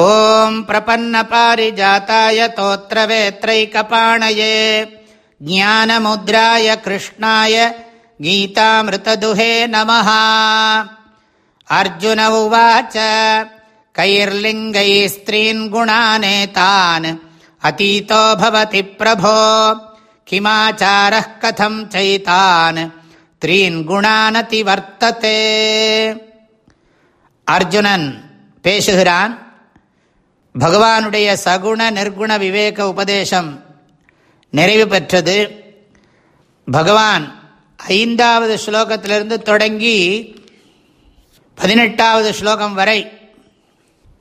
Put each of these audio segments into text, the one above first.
ॐ प्रपन्नपारिजाताय तोत्रवेत्रैकपाणये ज्ञानमुद्राय कृष्णाय गीतामृतदुहे नमः अर्जुन उवाच कैर्लिङ्गैः स्त्रीन् गुणानेतान् अतीतो भवति प्रभो किमाचारः कथं चैतान् त्रीन् गुणानतिवर्तते அர்ஜுனன் பேசுகிறான் பகவானுடைய சகுண நிர்குண விவேக உபதேசம் நிறைவு பெற்றது. பகவான் ஐந்தாவது ஸ்லோகத்திலிருந்து தொடங்கி பதினெட்டாவது ஸ்லோகம் வரை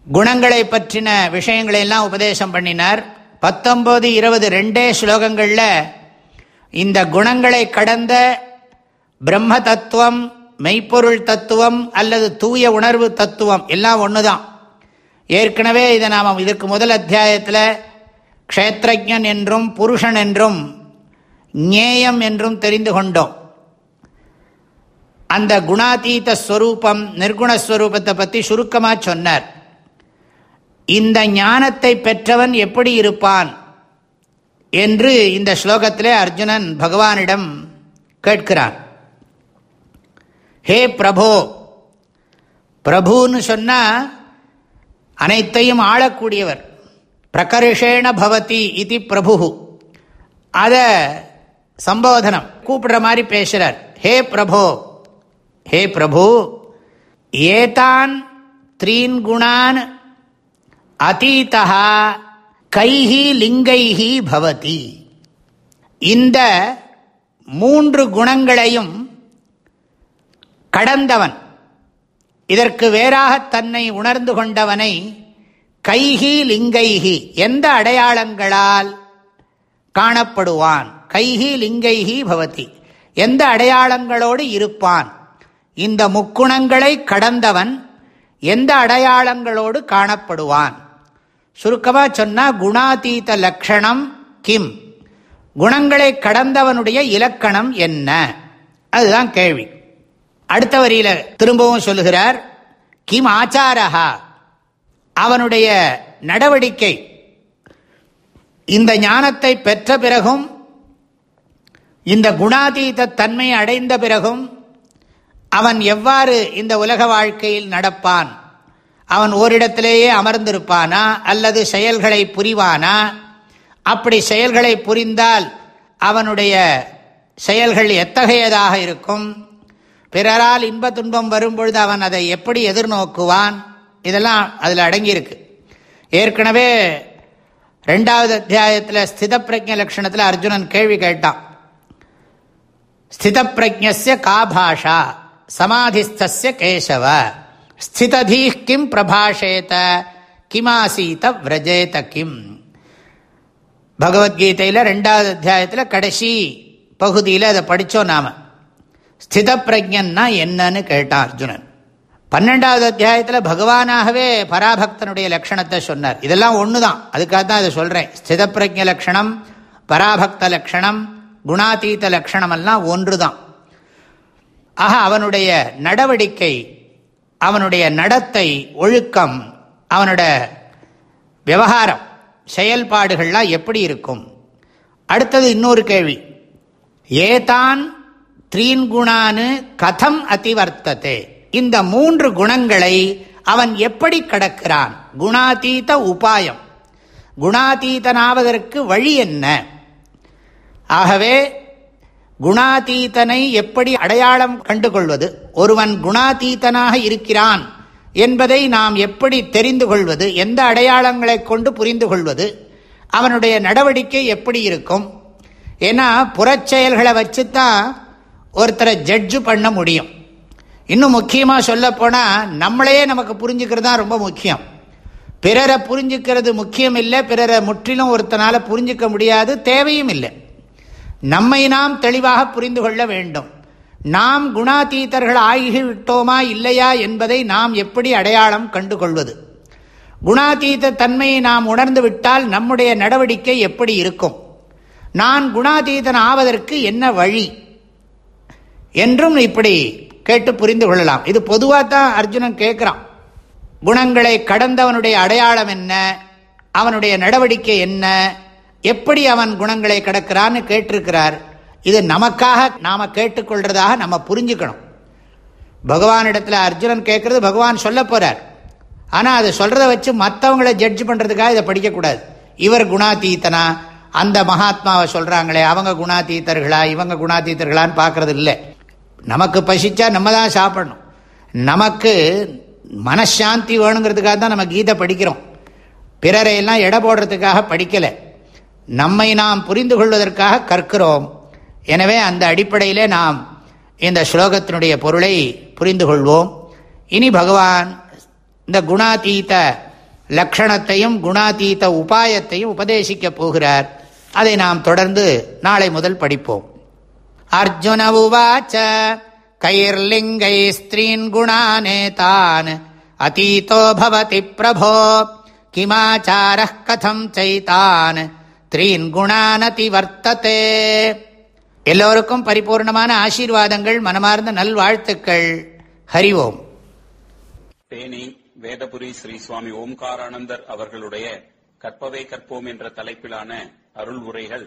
குணங்களை பற்றின விஷயங்களை எல்லாம் உபதேசம் பண்ணினார். பத்தொம்போது இருபது ரெண்டே ஸ்லோகங்களில் இந்த குணங்களை கடந்த பிரம்ம தத்துவம் மெய்ப்பொருள் தத்துவம் அல்லது தூய உணர்வு தத்துவம் எல்லாம் ஒன்று தான் ஏற்கனவே இதை நாம் இதற்கு முதல் அத்தியாயத்தில் க்ஷேத்திரஜன் என்றும் புருஷன் என்றும் ஞேயம் என்றும் தெரிந்து கொண்டோம். அந்த குணாதீத ஸ்வரூபம் நிர்குணஸ்வரூபத்தை பற்றி சுருக்கமாக சொன்னார். இந்த ஞானத்தை பெற்றவன் எப்படி இருப்பான் என்று இந்த ஸ்லோகத்திலே அர்ஜுனன் பகவானிடம் கேட்கிறான் ஹே பிரபோ பிரபுன்னு சொன்னால் அனைத்தையும் ஆளக்கூடியவர். பிரகர்ஷேண பவதி இது பிரபு அதை சம்போதனம் கூப்பிடுற மாதிரி பேசுகிறார் ஹே பிரபோ ஹே பிரபு ஏதான் த்ரீன் குணான் அதீதா கைஹி லிங்கைஹி பவதி. இந்த மூன்று குணங்களையும் கடந்தவன் இதற்கு வேறாக தன்னை உணர்ந்து கொண்டவனை கைகி லிங்கைகி எந்த அடையாளங்களால் காணப்படுவான்? கைகி லிங்கைகி பவதி எந்த அடையாளங்களோடு இருப்பான்? இந்த முக்குணங்களை கடந்தவன் எந்த அடையாளங்களோடு காணப்படுவான்? சுருக்கமாக சொன்னால் குணாதீத லக்ஷணம் கிம்? குணங்களை கடந்தவனுடைய இலக்கணம் என்ன? அதுதான் கேள்வி. அடுத்த வரியில திரும்பவும் சொல்லுகிறார் கிம் ஆச்சாரஹா? அவனுடைய நடவடிக்கை. இந்த ஞானத்தை பெற்ற பிறகும் இந்த குணாதீத தன்மை அடைந்த பிறகும் அவன் எவ்வாறு இந்த உலக வாழ்க்கையில் நடப்பான்? அவன் ஓரிடத்திலேயே அமர்ந்திருப்பானா? அல்லது செயல்களை புரிவானா? அப்படி செயல்களை புரிந்தால் அவனுடைய செயல்கள் எத்தகையதாக இருக்கும்? பிறரால் இன்ப துன்பம் வரும்பொழுது அவன் அதை எப்படி எதிர்நோக்குவான்? இதெல்லாம் அதில் அடங்கியிருக்கு. ஏற்கனவே ரெண்டாவது அத்தியாயத்தில் ஸ்தித பிரஜ லட்சணத்தில் அர்ஜுனன் கேள்வி கேட்டான். ஸ்தித பிரஜ்ய கா பாஷா சமாதிஸ்திய கேசவ ஸ்திததீ கிம் பிரபாஷேத கிமாசீத விரஜேத கிம். பகவத்கீதையில் ரெண்டாவது அத்தியாயத்தில் கடைசி பகுதியில் அதை படித்தோம் நாம். ஸ்தித பிரஜன்னா என்னன்னு கேட்டான் அர்ஜுனன். பன்னெண்டாவது அத்தியாயத்தில் பகவானாகவே பராபக்தனுடைய லட்சணத்தை சொன்னார். இதெல்லாம் ஒன்று தான் அதுக்காக தான் இதை சொல்கிறேன் ஸ்தித பிரஜ லட்சணம் பராபக்த லட்சணம் குணாதீத லட்சணம் எல்லாம் ஒன்று தான் ஆக அவனுடைய நடவடிக்கை அவனுடைய நடத்தை ஒழுக்கம் அவனோட விவகாரம் செயல்பாடுகள்லாம் எப்படி இருக்கும்? அடுத்தது இன்னொரு கேள்வி. ஏதான் த்ரீன் குணானு கதம் அதிவர்த்ததே. இந்த மூன்று குணங்களை அவன் எப்படி கடக்கிறான்? குணாதீத உபாயம். குணாதீதனாவதற்கு வழி என்ன? ஆகவே குணாதீதனை எப்படி அடையாளம் கண்டுகொள்வது? ஒருவன் குணாதீதனாக இருக்கிறான் என்பதை நாம் எப்படி தெரிந்து கொள்வது? எந்த அடையாளங்களை கொண்டு புரிந்து கொள்வது? அவனுடைய நடவடிக்கை எப்படி இருக்கும்? ஏன்னா புறச்செயல்களை வச்சுத்தான் ஒருத்தரை ஜட்ஜு பண்ண முடியும். இன்னும் முக்கியமாக சொல்லப்போனால் நம்மளையே நமக்கு புரிஞ்சுக்கிறது தான் ரொம்ப முக்கியம். பிறரை புரிஞ்சுக்கிறது முக்கியம் இல்லை பிறரை முற்றிலும் ஒருத்தனால் புரிஞ்சிக்க முடியாது தேவையும் இல்லை. நம்மை நாம் தெளிவாக புரிந்து கொள்ள வேண்டும். நாம் குணாதீதர்கள் ஆகிவிட்டோமா இல்லையா என்பதை நாம் எப்படி அடையாளம் கண்டுகொள்வது? குணாதீத தன்மையை நாம் உணர்ந்து விட்டால் நம்முடைய நடவடிக்கை எப்படி இருக்கும்? நான் குணாதீதன் ஆவதற்கு என்ன வழி? என்றும் இப்படி கேட்டு புரிந்து கொள்ளலாம். இது பொதுவாக தான் அர்ஜுனன் கேட்குறான். குணங்களை கடந்தவனுடைய அடையாளம் என்ன? அவனுடைய நடவடிக்கை என்ன? எப்படி அவன் குணங்களை கடக்கிறான்னு கேட்டிருக்கிறார். இது நமக்காக நாம் கேட்டுக்கொள்றதாக நம்ம புரிஞ்சுக்கணும். பகவானிடத்தில் அர்ஜுனன் கேட்கறது பகவான் சொல்ல போகிறார் ஆனால் அதை சொல்கிறத வச்சு மற்றவங்களை ஜட்ஜ் பண்ணுறதுக்காக இதை படிக்கக்கூடாது. இவர் குணாதீத்தனா? அந்த மகாத்மாவை சொல்கிறாங்களே அவங்க குணாதீத்தர்களா? இவங்க குணாதீத்தர்களான்னு பார்க்கறது இல்லை நமக்கு பசிச்சா நம்ம தான் சாப்பிடணும். நமக்கு மனசாந்தி வேணுங்கிறதுக்காக தான் நம்ம கீதை படிக்கிறோம். பிறரையெல்லாம் எடை போடுறதுக்காக படிக்கலை. நம்மை நாம் புரிந்து கொள்வதற்காக கற்கிறோம். எனவே அந்த அடிப்படையிலே நாம் இந்த ஸ்லோகத்தினுடைய பொருளை புரிந்து கொள்வோம். இனி பகவான் இந்த குணாதீத லக்ஷணத்தையும் குணாதீத உபாயத்தையும் உபதேசிக்கப் போகிறார். அதை நாம் தொடர்ந்து நாளை முதல் படிப்போம். அர்ஜுன உவாச்ச கைர்லிங்கை ஸ்திரீன் குணானேதான் அதீதோ பவதி பிரபோ கிமாச்சார கதம் செய்தான். த்ரீன் குணானதி வர்த்ததே. எல்லோருக்கும் பரிபூர்ணமான ஆசீர்வாதங்கள் மனமார்ந்த நல்வாழ்த்துக்கள். ஹரிவோம் தேனி வேதபுரி ஸ்ரீ சுவாமி ஓம்காரானந்தர் அவர்களுடைய கற்பவை கற்போம் என்ற தலைப்பிலான அருள் உரைகள்